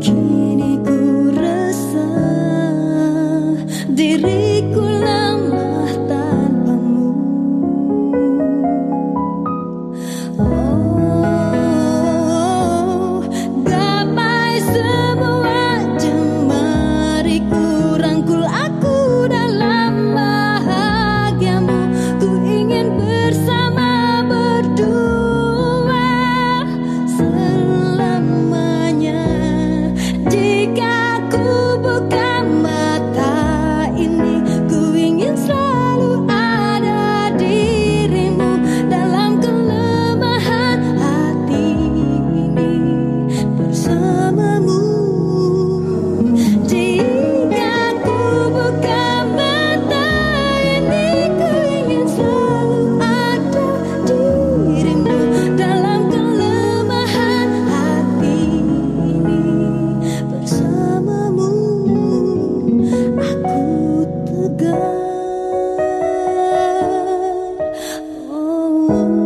to Senhor.